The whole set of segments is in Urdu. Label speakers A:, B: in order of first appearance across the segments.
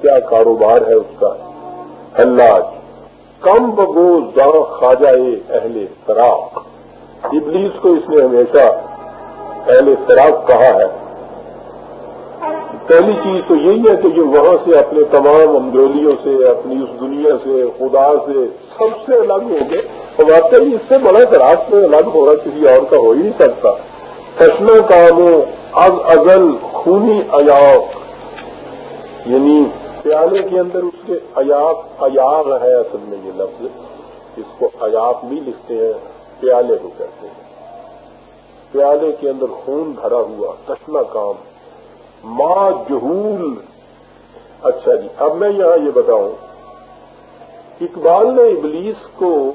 A: کیا کاروبار ہے اس کا؟ حلاج۔ کم بگو زاں خواجہ اہل فراق۔ ابلیس کو اس نے ہمیشہ اہل فراق کہا ہے۔ پہلی چیز تو یہی ہے کہ جو وہاں سے اپنے تمام امدولیوں سے، اپنی اس دنیا سے، خدا سے سب سے الگ ہو گئے۔ اور واقعی اس سے بڑا خراب میں الگ ہو رہا کسی اور کا ہو ہی نہیں سکتا۔ فشنوں کاموں از ازل خونی ایاق یعنی پیالے کے اندر اس کے ایاق ایاغ ہے اصل میں یہ لفظ، اس کو ایاق بھی لکھتے ہیں، پیالے کو کہتے ہیں۔ پیالے کے اندر خون بھرا ہوا کشنا کام۔ ماں جہول۔ اچھا جی اب میں یہاں یہ بتاؤں۔ اقبال نے ابلیس کو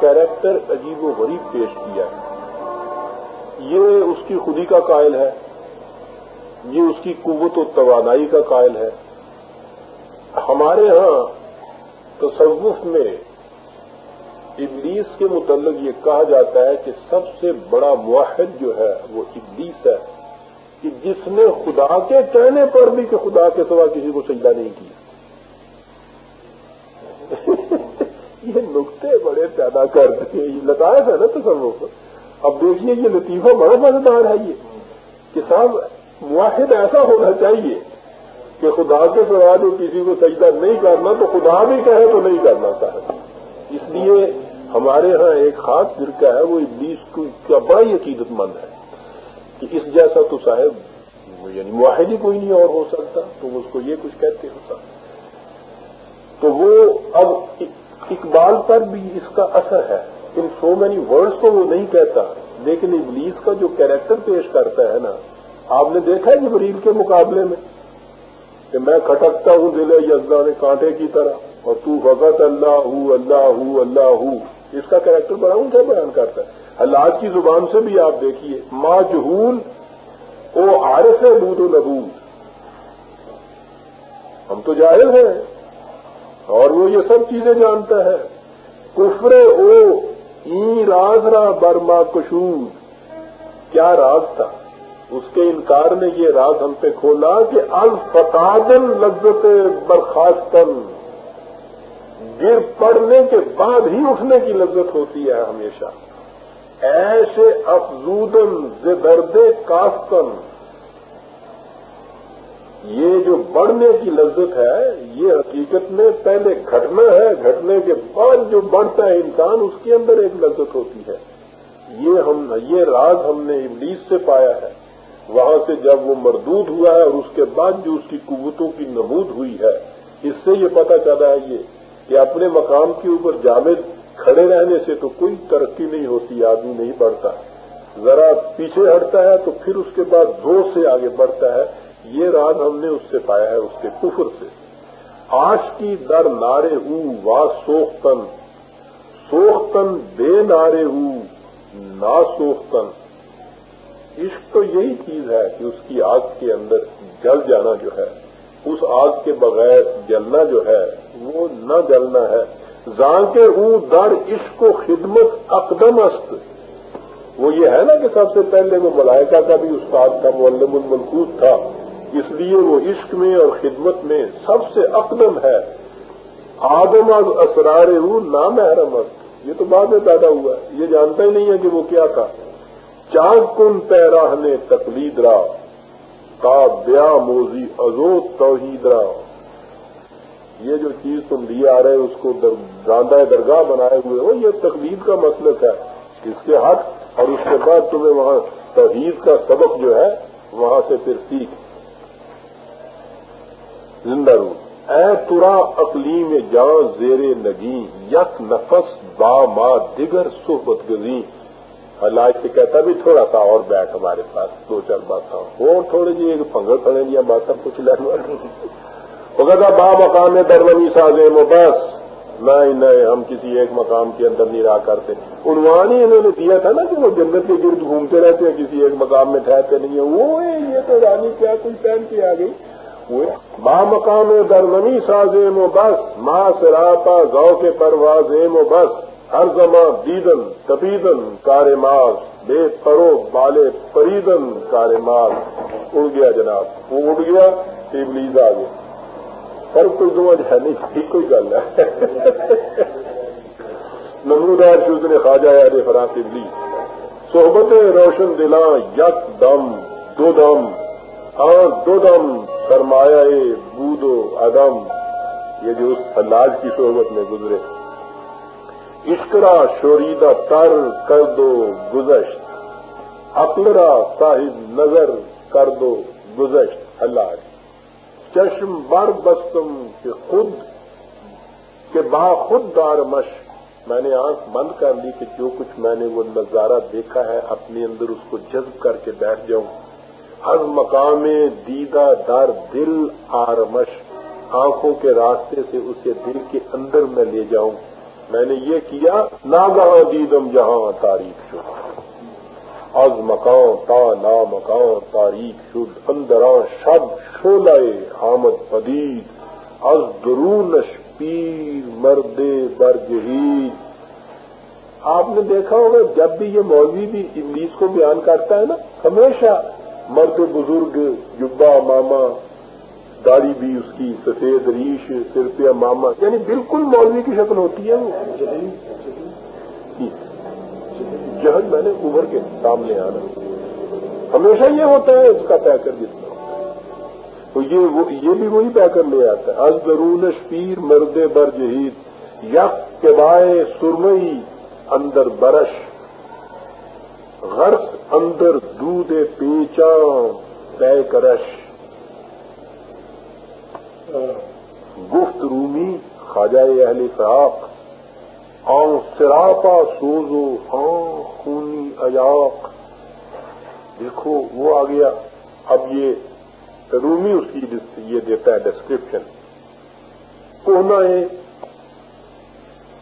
A: کیریکٹر عجیب و غریب پیش کیا ہے۔ یہ اس کی خودی کا قائل ہے۔ یہ اس کی قوت و توانائی کا قائل ہے۔ ہمارے ہاں تصوف میں ابلیس کے متعلق یہ کہا جاتا ہے کہ سب سے بڑا معاہد جو ہے وہ ابلیس ہے کہ جس نے خدا کے کہنے پر بھی کہ خدا کے سوا کسی کو سجدہ نہیں کیا یہ نقطے بڑے پیدا کرتے ہیں۔ یہ لطائف ہے نا تصور اب دیکھیے یہ لطیفہ بڑا مزیدار ہے یہ کہ صاحب معاہد ایسا ہونا چاہیے کہ خدا کے سوا جو کسی کو سجدہ نہیں کرنا تو خدا بھی کہے تو نہیں کرنا چاہے۔ اس لیے ہمارے ہاں ایک خاص فرقہ ہے، وہ ابلیس کا بڑا ہی عقیدت مند ہے کہ اس جیسا تو صاحب یعنی معاہد ہی کوئی نہیں اور ہو سکتا، تو اس کو یہ کچھ کہتے ہوتا تو وہ اب اقبال پر بھی اس کا اثر ہے۔ ان سو مینی ورڈس کو وہ نہیں کہتا، لیکن ابلیس کا جو کیریکٹر پیش کرتا ہے نا، آپ نے دیکھا ہے جبریل کے مقابلے میں؟ کہ میں کھٹکتا ہوں دل یزا نے کانٹے کی طرح، اور تو فقط اللہ ہوں اللہ ہوں اللہ ہوں اس کا کریکٹر بڑا اونچا بیان کرتا ہے؟ اللہ کی زبان سے بھی آپ دیکھیے ما جہول او عارف ہے بود و نبود ہم تو جاہل ہیں، اور وہ یہ سب چیزیں جانتا ہے۔ کفر او ای راز را برما کشور کیا راز تھا؟ اس کے انکار نے یہ راز ہم پہ کھولا کہ الفتادن لذت برخاستن۔ گر پڑنے کے بعد ہی اٹھنے کی لذت ہوتی ہے ہمیشہ۔ ایسے افزودن زدرد کاستن۔ یہ جو بڑھنے کی لذت ہے، یہ حقیقت میں پہلے گھٹنا ہے۔ گھٹنے کے بعد جو بڑھتا ہے انسان، اس کے اندر ایک لذت ہوتی ہے۔ یہ ہم، یہ راز ہم نے ابلیس سے پایا ہے۔ وہاں سے جب وہ مردود ہوا ہے اور اس کے بعد جو اس کی قوتوں کی نمود ہوئی ہے، اس سے یہ پتہ چلا ہے یہ کہ اپنے مقام کے اوپر جامد کھڑے رہنے سے تو کوئی ترقی نہیں ہوتی آدمی نہیں بڑھتا۔ ذرا پیچھے ہٹتا ہے تو پھر اس کے بعد زور سے آگے بڑھتا ہے۔ یہ راز ہم نے اس سے پایا ہے، اس کے کفر سے۔ آش کی در نارے ہوں وا سوختن۔ سوختن بے نارے ہوں نا سوختن۔ عشق تو یہی چیز ہے کہ اس کی آگ کے اندر جل جانا جو ہے، اس آگ کے بغیر جلنا جو ہے، وہ نہ جلنا ہے۔ زان کے او در عشق و خدمت اقدم است وہ یہ ہے نا کہ سب سے پہلے وہ ملائکہ کا بھی استاد تھا، معلم الملکوت تھا۔ اس لیے وہ عشق میں اور خدمت میں سب سے اقدم ہے۔ آدم از اسرار او نام است یہ تو بعد میں پیدا ہوا ہے۔ یہ جانتا ہی نہیں ہے کہ وہ کیا تھا۔ چاند کن پیراہ نے تقلید را کا بیا موزی ازو توحید را۔ یہ جو چیز تم لیے آ رہے اس کو گاندہ درگاہ بنائے ہوئے ہو، یہ تقلید کا مسلک ہے۔ اس کے حق اور اس کے بعد تمہیں وہاں توحید کا سبق جو ہے، وہاں سے پھر سیکھ۔ زندہ رو اے ترا اقلیم جان زیر نگی یک نفس با ما دیگر صحبت گزی اللہ سے کہتا بھی تھوڑا سا اور بیٹھ ہمارے پاس، دو چار بات اور تھوڑے جی ایک پنگل کھڑے لیا جی، بات کچھ لینا وہ کہتا، با مقام درونی سازے میں، بس۔ نہیں نہیں، ہم کسی ایک مقام کے اندر نہیں رہا کرتے۔ عنوان ہی انہوں نے دیا تھا نا کہ وہ جنت کے گرد گھومتے رہتے ہیں، کسی ایک مقام میں ٹھہرتے نہیں ہیں۔ وہ یہ تو رانی کیا کوئی پہن کے آ گئی۔ با مقام درونی سازے میں، بس۔ ماں سراپا گاؤ کے پرواز و بس۔ ہر زماں دیدن، تبیدن کار ماس بے پرو، بالے پریدن کار ماس اڑ گیا جناب، وہ اڑ گیا ابلیز آ گیا۔ پر کوئی سمجھ ہے نہیں، ٹھیک کوئی گل ہے۔ نمودار شد نے خواجہ یار فراق لی صحبت روشن دلاں یک دم، دو دم۔ ہاں دو دم سرمایہ بود و ادم یہ جو اس حلاج کی صحبت میں گزرے۔ عشقرا شوریدہ تر کر دو گزشت، اقلرا صاحب نظر کر دو گزشت حلاج چشم بر بستم کہ خود، کہ با خود دار مش۔ میں نے آنکھ بند کر لی کہ جو کچھ میں نے وہ نظارہ دیکھا ہے، اپنے اندر اس کو جذب کر کے بیٹھ جاؤں۔ ہر مقام دیدہ در دل آرمش۔ آنکھوں کے راستے سے اسے دل کے اندر میں لے جاؤں۔ میں نے یہ کیا ناگاہ دیدم جہاں تاریخ شد از مکان تا نا مکان تاریخ شد اندرا شب شولہ حامد پدید۔ از درونش پیر مرد برجہید آپ نے دیکھا ہوگا، جب بھی یہ مولوی بھی انگلش کو بیان کرتا ہے نا، ہمیشہ مرد بزرگ جبا ماما داڑھی بھی اس کی سفید ریش سرپیا ماما یعنی بالکل مولوی کی شکل ہوتی ہے۔ جی۔ وہ میں نے ابھر کے سامنے آنا، ہمیشہ یہ ہوتا ہے اس کا پیکر جتنا تو یہ بھی وہی پیکر لے آتا ہے۔ از درون شپیر مرد بر جہید یک کے بائے سرمئی اندر برش، غرق اندر دودھ پیچا طے کرش۔ گفت رومی خواجہ اہل فراق آؤں سراپا سوزو آؤں خونی اجاق دیکھو، وہ آ گیا۔ اب یہ رومی اس کی یہ دیتا ہے ڈسکرپشن کونا ہے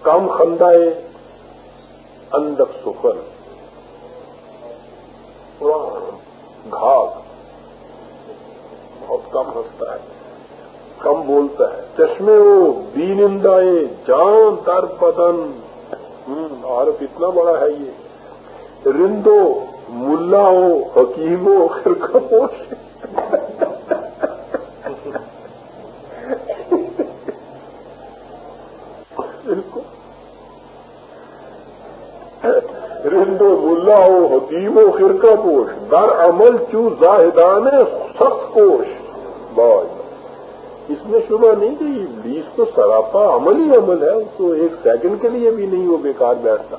A: کم خندہ ہے، اندک سفر گھاگ، بہت کم ہنستا ہے۔ کم بولتا ہے۔ چشمے ہو دینندائے جان در بدن۔ عارف اتنا بڑا ہے یہ۔ رندو ملا ہو حکیم ہو خرکا پوش رندو ملا ہو حکیم و خرکا پوش در عمل چو زاہدان سخت پوش بہت اس میں شبہ نہیں کہ بیس تو سراپا عمل ہی عمل ہے تو ایک سیکنڈ کے لیے بھی نہیں وہ بیکار بیٹھتا۔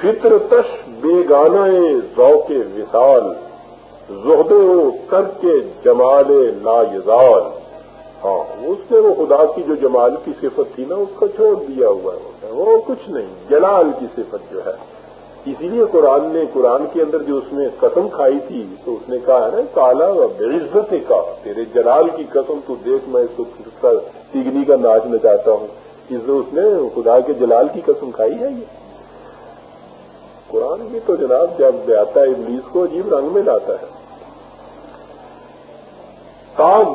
A: فطر تش بے گانا ذوق وصال زہدے کر کے جمال لا یزال۔ ہاں اس نے وہ خدا کی جو جمال کی صفت تھی نا، اس کو چھوڑ دیا ہوا ہے، وہ کچھ نہیں، جلال کی صفت جو ہے۔ اسی لیے قرآن نے قرآن کے اندر جو اس نے قسم کھائی تھی، تو اس نے کہا ہے نا، کالا بے عزت کا، تیرے جلال کی قسم، تو دیکھ میں اس کو تیگنی کا ناچ نچاتا ہوں۔ اس نے خدا کے جلال کی قسم کھائی ہے یہ۔ قرآن بھی تو جناب جب آتا ہے ابلیس کو عجیب رنگ میں لاتا ہے۔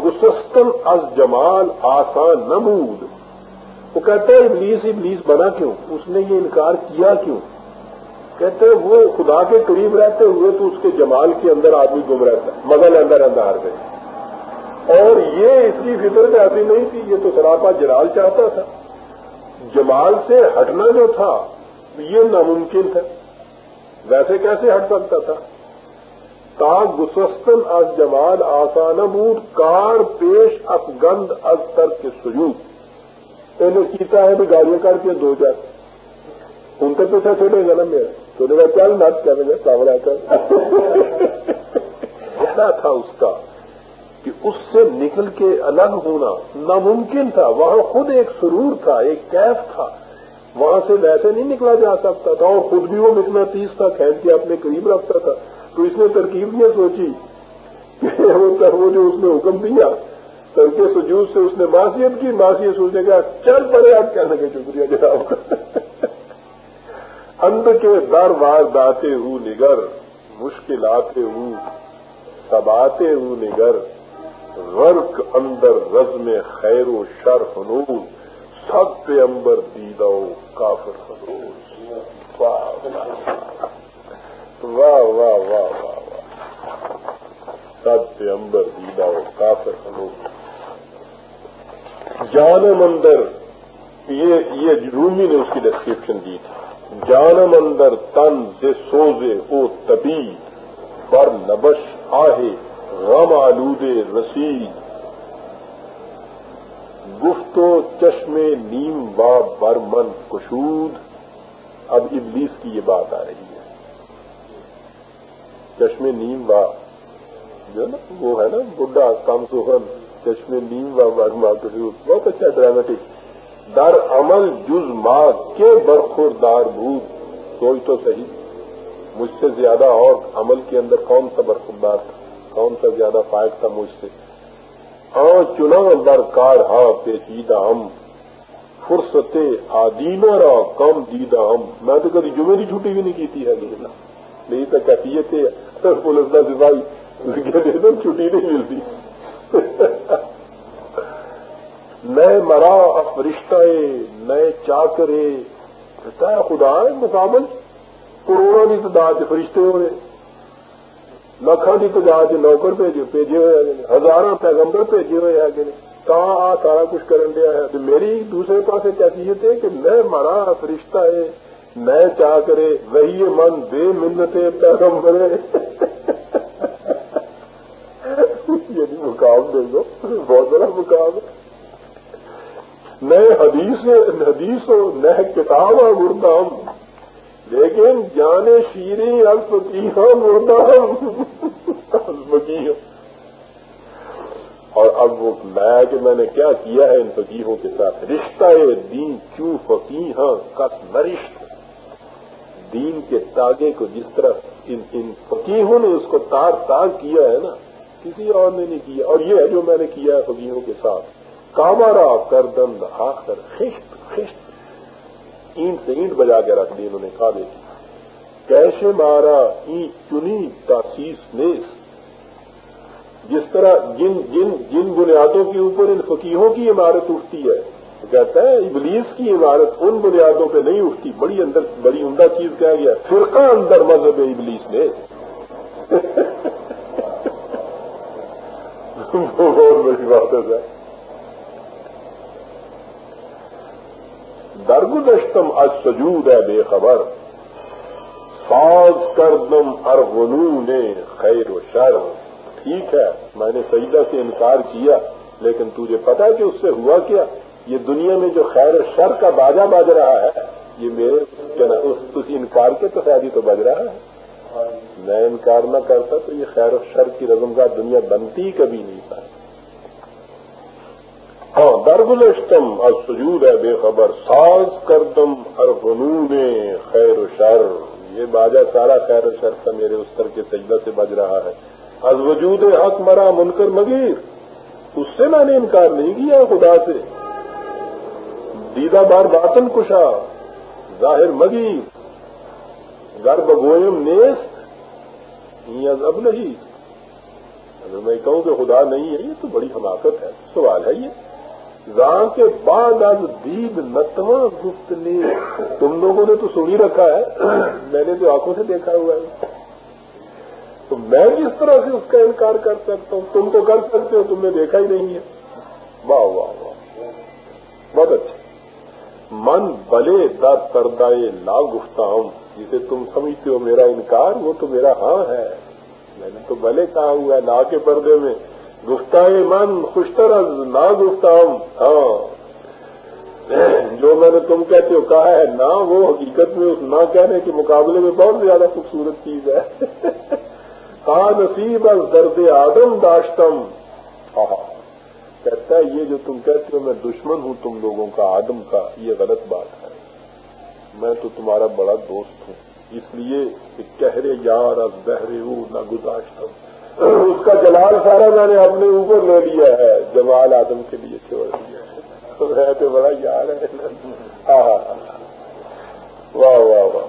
A: گسستن از جمال آسان نمود۔ وہ کہتے ہیں ابلیس ابلیس بنا کیوں؟ اس نے یہ انکار کیا کیوں؟ کہتے ہیں وہ خدا کے قریب رہتے ہوئے تو اس کے جمال کے اندر آدمی گم رہتا ہے، مغل اندر اندر ہار گئے اور یہ اس کی فطرت ایسی نہیں تھی، یہ تو سراپا جلال چاہتا تھا۔ جمال سے ہٹنا جو تھا، یہ ناممکن تھا۔ ویسے کیسے ہٹ سکتا تھا؟ تا گسستن از جمال آسان بود، کار پیش افغند از تر کے سجود پہلے کیتا ہے بھی گاڑیاں کر کے دو جائے ان کے پیچھا چھوٹے گا نا میرا۔ تو نے چل نت کریں گے سامنا کر۔ کہنا تھا اس کا کہ اس سے نکل کے الگ ہونا ناممکن تھا۔ وہاں خود ایک سرور تھا، ایک کیف تھا۔ وہاں سے ویسے نہیں نکلا جا سکتا تھا اور خود بھی وہ نکلا تیس تھا، کھینچ کے اپنے قریب رکھتا تھا۔ تو اس نے ترکیب یہ سوچی کہ وہ جو اس نے حکم دیا، ترک سجود سے اس نے معاشیت کی معاشیت سوچنے کا چل پڑے آپ کہنے کے شکریہ جناب۔ اند کے در بار داتے ہوں نگر مشکلات ہوں سباتے ہوں نگر، غرق اندر رزم خیر و شر فنون سب پہ امبر دیدو کافر واہ واہ واہ واہ واہ سب سے امبر دیدا ہو کافر جانم اندر، یہ یہ رومی نے اس کی ڈسکرپشن دی تھی۔ جانم اندر تن سے سوزے او تبی، پر نبش آہے غم آلودے رسید گفتو چشمے نیم با برمن کشود۔ اب ابلیس کی یہ بات آ رہی ہے۔ چشمے نیم با، جو نا وہ ہے نا بڈا کام سوہن چشمے نیم با برما کشود۔ بہت اچھا ڈرامٹک در عمل جز ماں کے برخوردار بھوت سوچ تو صحیح۔ مجھ سے زیادہ اور عمل کے اندر کون سا برخوردار تھا؟ کون سا زیادہ فائد تھا مجھ سے؟ ہاں چنا برکار ہاں پیچیدہ ہم۔ فرصت آدیم را ہاں، کم دیدہ ہم۔ میں تو کبھی جمعے کی چھٹی بھی نہیں کی تھی، ہے جی۔ نہیں تو کہتی تھے پولیس کا سپاہی چھٹی نہیں ملتی۔ نئے مرا فرشتہ نئے چاکرے کہتا ہے، خدا ہے مقابل کروڑوں کی تعداد فرشتے ہو رہے۔ کی تعداد نوکر بھیجے بھیجے ہوئے ہیں۔ ہزاروں پیغمبر بھیجے ہوئے ہیں۔ کہ کہاں آ سارا کچھ کرن دیا ہے۔ میری دوسرے پاس کیفیت ہے کہ میں مرا فرشتہ ہے۔ نئے چاہ کرے، وہی من، بے منتے پیغمبر یعنی مقام دے دو۔ بہت بڑا مقام ہے۔ نئے حدیث حدیث ہو نئے کتاب مردام لیکن جانے شیریں الفقی ہاں، مردہ ہاں۔ الفقی ہاں۔ اور اب وہ نیا کہ میں نے کیا کیا ہے ان فقیحوں کے ساتھ؟ رشتہ دین کیوں فقی ہاں؟ کس نرشت دین کے تاگے کو جس طرح ان ان فقیحوں نے اس کو تار تار کیا ہے نا، کسی اور نے نہیں کیا۔ اور یہ ہے جو میں نے کیا ہے فقیحوں کے ساتھ۔ کامارا کردند آخر، خشت خشت۔ اینٹ سے اینٹ بجا کے رکھ دی انہوں نے کہا دیکھی کیسے مارا؟ اینٹ چنی تاسیس نیس جس طرح جن جن جن بنیادوں کے اوپر ان فقیحوں کی عمارت اٹھتی ہے۔ کہتا ہے ابلیس کی عمارت ان بنیادوں پہ نہیں اٹھتی۔ بڑی اندر، بڑی عمدہ چیز کہا گیا۔ فرقہ اندر مذہب ابلیس نے۔ بہت بڑی بات ہے۔ درگدشتم از سجود ہے بے خبر۔ ساز کردم ارغنو نے خیر و شر۔ ٹھیک ہے، میں نے سجدہ سے انکار کیا، لیکن تجھے پتا ہے کہ اس سے ہوا کیا؟ یہ دنیا میں جو خیر و شر کا باجا بج رہا ہے، یہ میرے اس انکار کے تو فائدی تو بج رہا ہے۔ میں انکار نہ کرتا تو یہ خیر و شر کی رزم کا دنیا بنتی کبھی نہیں تھا ہاں درگلشتم اور سجود ہے بے خبر، ساز کردم ہر خیر و شر۔ یہ باجا سارا خیر و شر کا میرے استر کے سجدہ سے بج رہا ہے۔ از وجود حق مرا منکر مگیر۔ اس سے میں نے انکار نہیں کیا خدا سے۔ دیدہ بار باطن کشا، ظاہر مگی گر بگوئم نیست اب نہیں اگر میں کہوں کہ خدا نہیں ہے، یہ تو بڑی حماقت ہے، سوال ہے یہ۔ راہ کے بعد اب دید نتواں گفت نے تم لوگوں نے تو سنی رکھا ہے۔ میں نے تو آنکھوں سے دیکھا ہوا ہے۔ تو میں کس طرح سے اس کا انکار کر سکتا ہوں، تم تو کر سکتے ہو، تم نے دیکھا ہی نہیں ہے۔ واہ واہ واہ۔ بہت اچھا۔ من بلے در تردائے لا گفتا ہوں جسے تم سمجھتے ہو میرا انکار، وہ تو میرا ہاں ہے۔ میں نے تو بلے کہا ہوا ہے، لا کے پردے میں۔ گفتہ من، خوشتر نہ گفتہ ہاں. جو میں نے تم کہتے ہو، کہا ہے نہ وہ حقیقت میں اس نہ کہنے کے مقابلے میں بہت زیادہ خوبصورت چیز ہے. کہا، نصیب از درد آدم داشتم. کہتا ہے، یہ جو تم کہتے ہو، میں دشمن ہوں تم لوگوں کا، آدم کا، یہ غلط بات ہے. میں تو تمہارا بڑا دوست ہوں، اس لیے کہ کہرے یار از بہرے ہوں نہ گزاشتم. اس کا جلال سارا میں نے اپنے اوپر لے لیا ہے، جمال آدم کے لیے چھوڑ دیا ہے۔ تو بڑا یاد ہے۔ ہاں ہاں واہ واہ واہ۔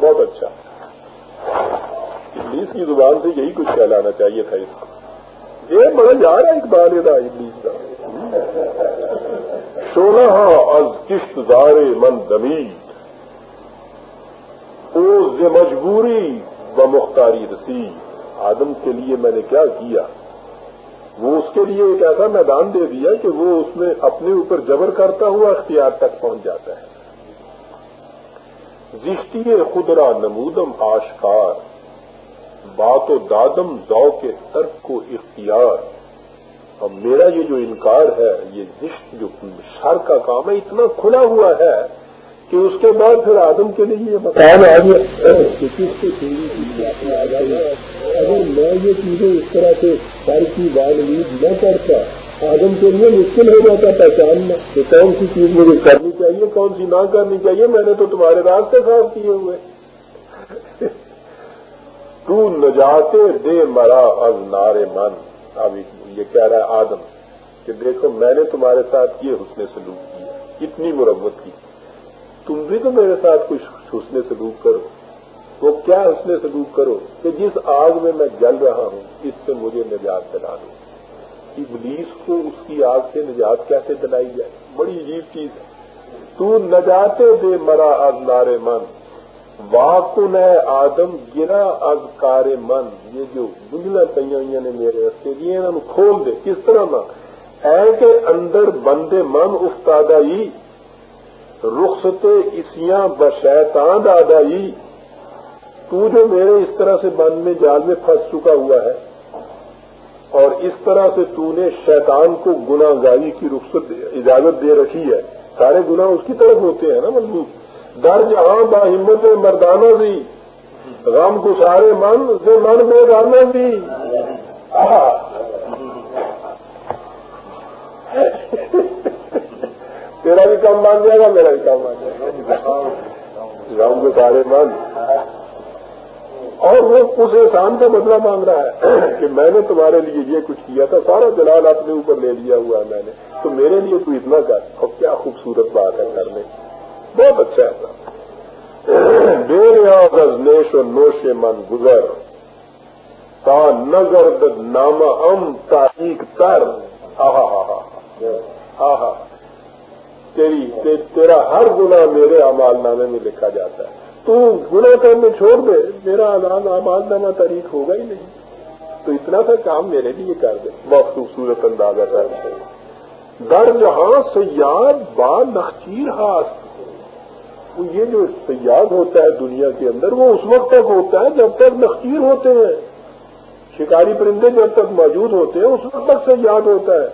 A: بہت اچھا۔ انگلش کی زبان سے یہی کچھ کہلانا چاہیے تھا اس کو۔ یہ بڑا یار ہے اقبال تھا انگلش کا سولہ از کشت زارے من دمید۔ او مجبوری و مختاری رسید۔ آدم کے لیے میں نے کیا کیا؟ وہ اس کے لیے ایک ایسا میدان دے دیا کہ وہ اس میں اپنے اوپر جبر کرتا ہوا اختیار تک پہنچ جاتا ہے۔ زشتی خدرا نمودم آشکار، بات و دادم دو کے ترک کو اختیار۔ اور میرا یہ جو انکار ہے، یہ زشت جو شر کا کام ہے، اتنا کھلا ہوا ہے کہ اس کے بعد پھر آدم کے لیے یہ مقام آ گیا کہ کس کو اگر میں یہ چیزیں اس طرح سے سر کی بال نہ کرتا آدم کے لیے مشکل ہو جاتا پہچاننا کہ کون سی چیز مجھے کرنی چاہیے کون سی نہ کرنی چاہیے۔ میں نے تو تمہارے راستے صاف کیے ہوئے۔ تو نجاتے دے مرا از نارے من۔ اب یہ کہہ رہا ہے آدم کہ دیکھو میں نے تمہارے ساتھ یہ حسن سلوک کیا اتنی مرمت کی۔ تم بھی تو میرے ساتھ کچھ حسن سلوک کرو۔ وہ کیا حسن سلوک کرو کہ جس آگ میں میں جل رہا ہوں، اس سے مجھے نجات دلا دو۔ ابلیس کو اس کی آگ سے نجات کیسے دلائی جائے؟ بڑی عجیب چیز ہے۔ تو نجاتے دے مرا از نارے من۔ واقن ہے آدم گرا از کار من۔ یہ جو بجلا ہوئی نے میرے رستے دیے انہوں کھول دے۔ کس طرح نہ اے کہ اندر بندے من استادہ ہی رخصت اسیاں بشیطان دادائی تو جو میرے اس طرح سے بند میں جال میں پھنس چکا ہوا ہے۔ اور اس طرح سے تو نے شیطان کو گناہ گاری کی رخصت اجازت دے رکھی ہے۔ سارے گناہ اس کی طرف ہوتے ہیں نا ملو درج ہاں با ہمت مردانہ بھی غم کو سارے من سے من بے گانا بھی تیرا بھی کام مان جائے گا، میرا بھی کام مان جائے گا۔ گاؤں کے سارے مان اور وہ اس احسان کا بدلہ مانگ رہا ہے کہ میں نے تمہارے لیے یہ کچھ کیا تھا، سارا جلال اپنے اوپر لے لیا ہوا ہے میں نے۔ تو میرے لیے تو اتنا کر۔ اور کیا خوبصورت بات ہے کرنے بہت اچھا ہے۔ بے رزنیش و نوش من گزر۔ تا نظر نامہ ام تاریخ تر۔ ہاں ہاں ہاں ہاں ہاں تیری تیرا ہر گنا میرے امال نامے میں لکھا جاتا ہے۔ تو گنا کرنے چھوڑ دے، میرا امال نامہ تاریخ ہوگا ہی نہیں۔ تو اتنا سا کام میرے لیے کر دے۔ بہت خوبصورت اندازہ کر دے۔ در جہاں سیاد با نخچیر ہاتھ یہ جو سیاد ہوتا ہے دنیا کے اندر، وہ اس وقت تک ہوتا ہے جب تک نخچیر ہوتے ہیں۔ شکاری پرندے جب تک موجود ہوتے ہیں، اس وقت تک سیاد ہوتا ہے۔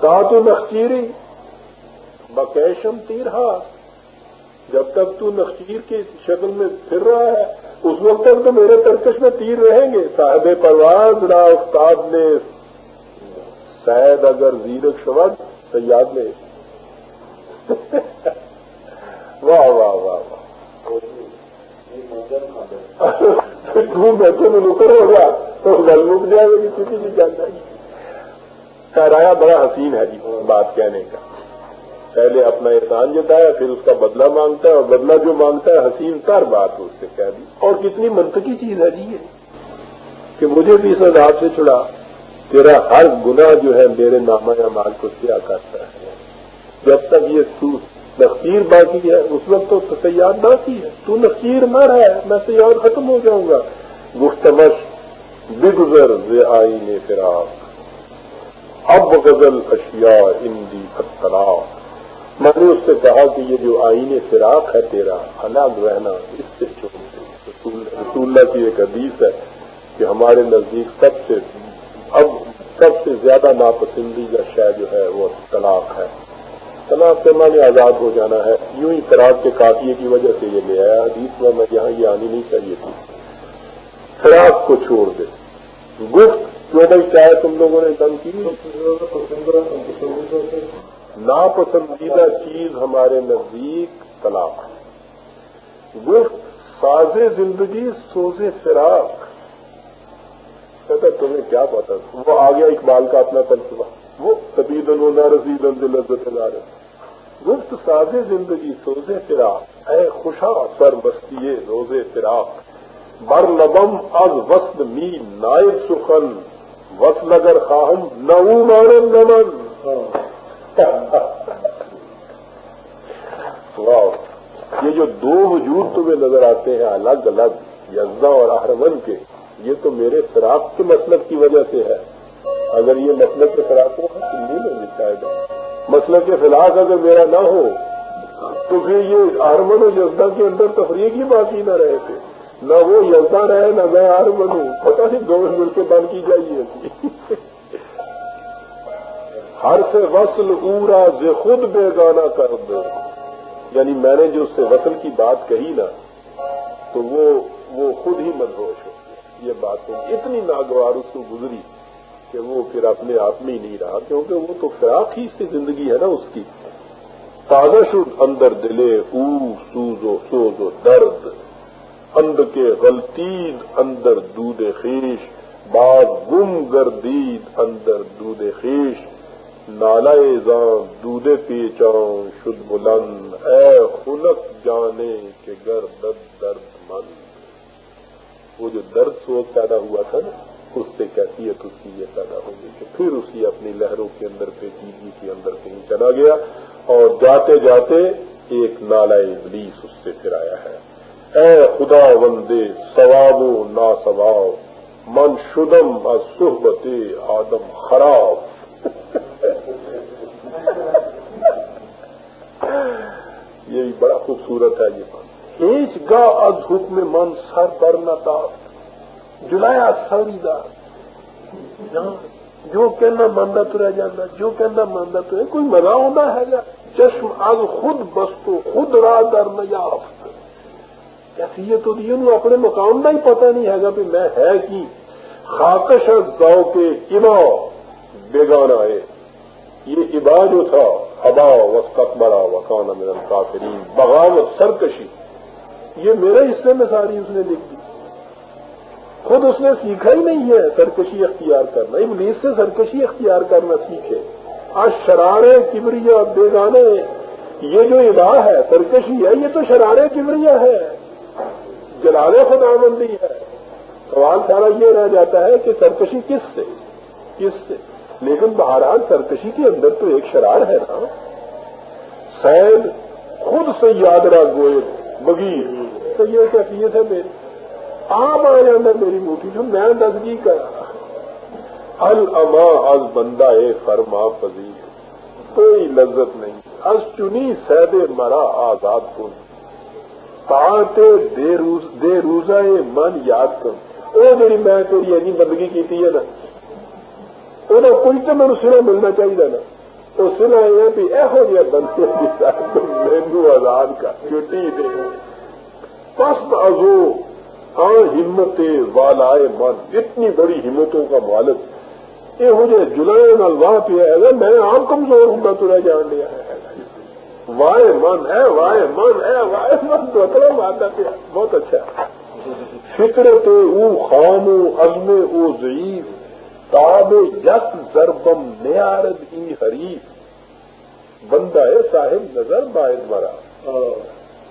A: کہا تو نخچیری۔ بکیشم تیر جب تک تو نخیر کی شکل میں پھر رہا ہے اس وقت تک تو میرے ترکش میں تیر رہیں گے۔ صاحب پرواز را استاد نے شاید اگر زیرک شبد تو یاد لے واہ واہ واہ۔ واہ بیٹھے میں نکر ہوگا تو گل مک جائے گی کسی بھی جان جائے گی کرایا بڑا حسین ہے جی بات کہنے کا۔ پہلے اپنا احسان جتایا، پھر اس کا بدلہ مانگتا ہے اور بدلہ جو مانگتا ہے، حسین تر بات اس سے کہہ دی اور کتنی منطقی چیز ہے جی یہ، کہ مجھے بھی اس عذاب سے چھڑا، تیرا ہر گنا جو ہے میرے نامہ یا مال کو کیا کرتا ہے۔ جب تک یہ نقیر باقی ہے، اس وقت تو سیاد باقی ہے۔ تو نقیر نہ رہے، میں سیاد ختم ہو جاؤں گا۔ گفتمش بگزر آئی نے فراق۔ اب غزل اشیاء ہندی اطلاع میں نے اس سے کہا کہ یہ جو آئین فراق ہے تیرا الگ رہنا، اس سے چھوڑ رسول اللہ کی ایک حدیث ہے کہ ہمارے نزدیک سب سے، اب سب سے زیادہ ناپسندیدہ شے جو ہے وہ طلاق ہے۔ طلاق سے میں نے آزاد ہو جانا ہے۔ یوں ہی فراق کے کافیے کی وجہ سے یہ لے آیا حدیث میں میں یہاں یہ آنی نہیں چاہیے تھی۔ فراق کو چھوڑ دے۔ گفت جو بھائی چاہے تم لوگوں نے دم کی؟ ناپسندیدہ چیز ہمارے نزدیک طلاق گفت ساز زندگی سوزے فراق۔ کہتا تمہیں کیا پتا وہ آ گیا اقبال کا اپنا فلسفہ وہ سبید نہ رسید لذت گفت، ساز زندگی سوزے فراق۔ اے خوشا سر بستی روزے فراق۔ بر لبم از وسط می نائب سخن۔ وسل اگر خواہم نو نمن یہ جو دو وجود تمہیں نظر آتے ہیں الگ الگ یزا اور احرمن کے، یہ تو میرے فراق کے مسلب کی وجہ سے ہے۔ اگر یہ مسلک کے خلاف ہو نہیں لیں گے شاید مسلک کے خلاف اگر میرا نہ ہو، تو پھر یہ آرمن و یزدا کے اندر تفریح کی باقی نہ رہے تھے۔ نہ وہ یزدا رہے، نہ میں آرمن ہوں۔ پتا نہیں دونوں مل کے بند کی جائیے۔ ہر سے وصل اورا سے خود بے گانا کر دو۔ یعنی میں نے جو اس سے وصل کی بات کہی نا، تو وہ وہ خود ہی مدہوش ہو یہ بات اتنی ناگوار اس کو گزری کہ وہ پھر اپنے آپ میں ہی نہیں رہا، کیونکہ وہ تو فراق ہی اس کی زندگی ہے نا اس کی۔ تازہ شد اندر دلے، او، سوز و سوز و درد۔ اند کے غلطید اندر دودھ خیش باغ گم گردید اندر دودھ خیش۔ نالا زان دودھ پیچان شد بلند، اے خلق جانے کے گر درد درد مند۔ وہ جو درد سوچ پیدا ہوا تھا نا، اس سے کیفیت اس کی یہ پیدا ہوگی کہ پھر اسی اپنی لہروں کے اندر پیچیدگی کے اندر کہیں چلا گیا۔ اور جاتے جاتے ایک نالا ابلیس اس سے پھر آیا ہے۔ اے خدا وندے، ثواب و نا ثواب من شدم صحبت آدم خراب۔ یہی بڑا خوبصورت ہے یہ ہیچ گا از حکم من سر پر نہ جلایا سوری دار جو کہنا ماندا تو رہ جانا جو کہنا ماندا تو کوئی مزہ ہونا ہے گا چشم از خود بستو، خود راہ در نہ یافت۔ کیسی یہ تو انہوں اپنے مقام کا ہی پتہ نہیں ہے گا بھی میں ہے کی۔ خاکش گاؤ کے ابا بیگانا ہے یہ ابا جو تھا ابا وسط مرا وکان امر کافرین بغاوت سرکشی۔ یہ میرے حصے میں ساری اس نے لکھ دی۔ خود اس نے سیکھا ہی نہیں ہے سرکشی اختیار کرنا۔ ابلیس سے سرکشی اختیار کرنا سیکھے۔ آج شرارے کبریا بیگانے یہ جو ادا ہے، سرکشی ہے، یہ تو شرارے کبریا ہے۔ جلال خدا بندی ہے۔ سوال سارا یہ رہ جاتا ہے کہ سرکشی کس سے؟ کس سے؟ لیکن بہرحال سرکشی کے اندر تو ایک شرار ہے نا۔ سید خود سے یاد رہا گوئے بگیر تو یہ کیفیت ہے میری، آپ آ جانا میری موٹی جو میں دسگی کرا اما از بندہ، اے فرما پذیر کوئی لذت نہیں۔ از چنی سید مرا آزاد کن۔ پاتے دے روزہ من یاد کر او میری، میں تیری ایسی بندگی کی تھی ہے نا۔ وہ کوئی تو میرے سرا ملنا چاہیے نا۔ تو سنا یہ بھی یہو جہاں بندے مینو آزاد کا چھٹی دے۔ پس ازو ہاں ہمت والا من اتنی بڑی ہمتوں کا مالک۔ یہ ہو جائے جلائے نال واہ پہ ہے میں عام کمزور ہوں تو رہ جان لیا ہے۔ وائے من ہے، وائے من ہے، وائے من تو اتنا مانتا پیا بہت اچھا۔ فکرت او خام او عزم او ضعیف۔ تاب یک ضربم نیارد ای حریف۔ بندہ ہے صاحب نظر باعد مرا۔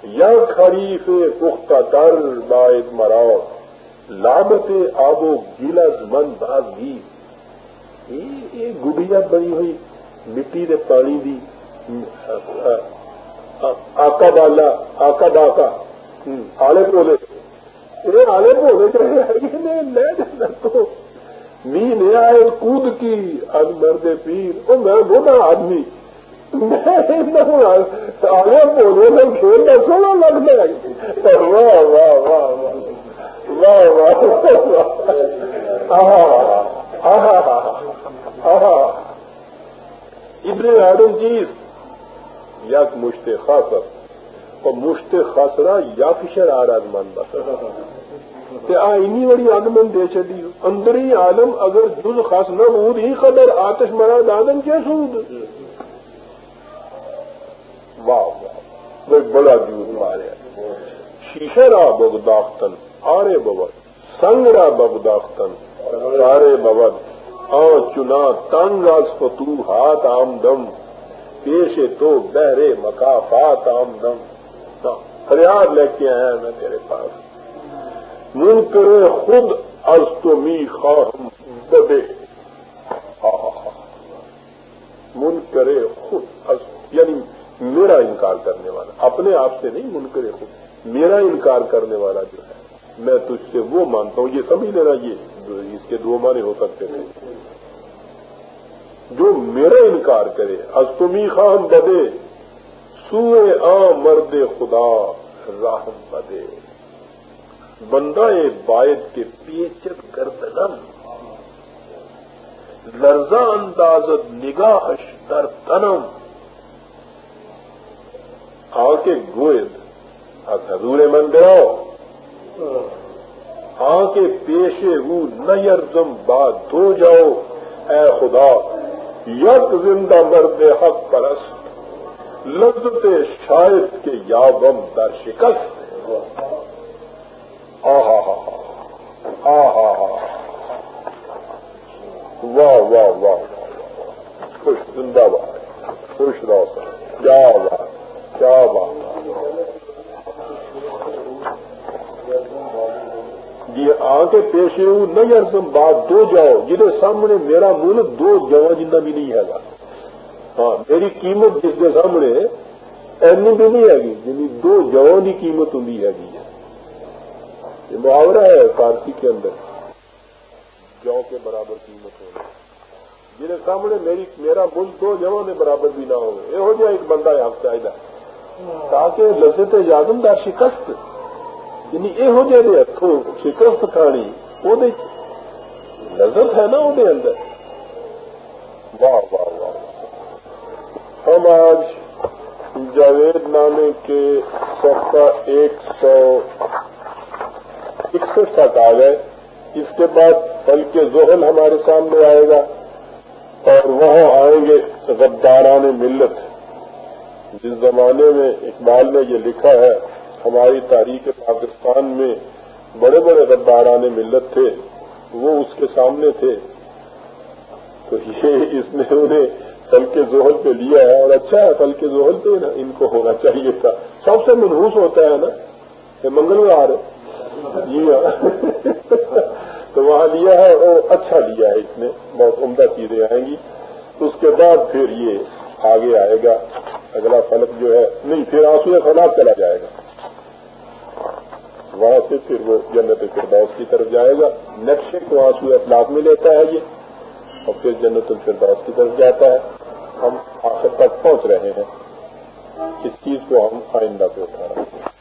A: یا خریف پختہ تر باعد مرا۔ لامت آب و گیلز من باز گی یہ گڈیا بنی ہوئی۔ مٹی دے پانی دی۔ آکا بالا آکا ڈاکا آلے پولے۔ آلے پولے۔ چاہیے لے جانا تو۔ نی نیا کود کی اب مرد پیر وہ میں بولا آدمی آگے بولے میں کھیل کا سونا لگنے واہ واہ واہ واہ واہ واہ واہ ابن آدم چیز یک مشت خاص اور مشت خاصرا یا فشر آراد مان بس آئینی بڑی آدم دے چلی اندری عالم اگر جز خاص نہ ہود ہی قدر آتش مراد آدم کیا سود۔ واہ واہ بڑا جھوٹ مارے شیشے را بغداختن آرے ببر سنگ را بغداختن سارے ببر آ چنا تنگ از فتو ہاتھ آم دم۔ پیشے تو بہرے مکافات آم دم۔ فریاد لے کے آیا میں تیرے پاس۔ من کرے خود از تو می خواہم بدے من کرے خود از یعنی میرا انکار کرنے والا۔ اپنے آپ سے نہیں منکر خود، میرا انکار کرنے والا جو ہے، میں تجھ سے وہ مانتا ہوں، یہ سمجھ لینا، یہ اس کے دو معنی ہو سکتے تھے۔ جو میرا انکار کرے تمی خان بدے۔ سوئے آ مرد خدا، راہم بدے۔ بندہ باعد کے پیچت گردنم لرزا اندازت نگاہ در تنم۔ آ کے گوئد حضور مندراؤ آ کے پیشے ہو نیرزم بات دھو جاؤ۔ اے خدا، یک زندہ مرد حق پرست۔ لذت شاید کے یابم در شکست۔ آہا ہا ہا ہا واہ واہ واہ خوش زندہ باد خوش رہو سر کیا بات کیا بات یہ آ کے پیشے ہو نہیں ارسم بات دو جاؤ جہاں سامنے میرا مل دو جوا جنہ بھی نہیں ہے گا ہاں میری قیمت جس کے سامنے اینی بھی نہیں ہے گی جنی دو جو کی قیمت ہوں ہے گی یہ محاورہ ہے فارسی کے اندر۔ جو کے برابر قیمت ہوگی جنہیں سامنے میری، میرا ملک دو جو نے برابر بھی نہ ہو۔ یہ ہو جائے ایک بندہ آپ چاہیے تاکہ لذت یادم دار شکست یعنی یہ ہو جائے ہاتھوں شکست کھانی، وہ لذت ہے نا وہ اندر۔ واہ واہ واہ ہم آج جاوید نامے کے سفا ایک سو اکسٹھ تک آ گئے اس کے بعد پل کے زحل ہمارے سامنے آئے گا اور وہاں آئیں گے غداران ملت۔ جس زمانے میں اقبال نے یہ لکھا ہے، ہماری تاریخ پاکستان میں بڑے بڑے غداران ملت تھے، وہ اس کے سامنے تھے۔ تو یہ اس نے انہیں کل کے زحل پہ لیا ہے، اور اچھا ہے کل کے زحل پہ نا ان کو ہونا چاہیے تھا۔ سب سے منحوس ہوتا ہے نا، یہ منگلوار جی ہاں۔ تو وہاں لیا ہے وہ اچھا لیا ہے اس نے۔ بہت عمدہ چیزیں آئیں گی۔ اس کے بعد پھر یہ آگے آئے گا۔ اگلا فلک جو ہے، نہیں، پھر آنسو فلاب چلا جائے گا۔ وہاں سے پھر وہ جنت الفردوس کی طرف جائے گا۔ نقشے کو آنسو اخلاق میں لیتا ہے یہ۔ اور پھر جنت الفردوس کی طرف جاتا ہے۔ ہم آخر تک پہنچ رہے ہیں۔ اس چیز کو ہم آئندہ پہ اٹھا رہے ہیں۔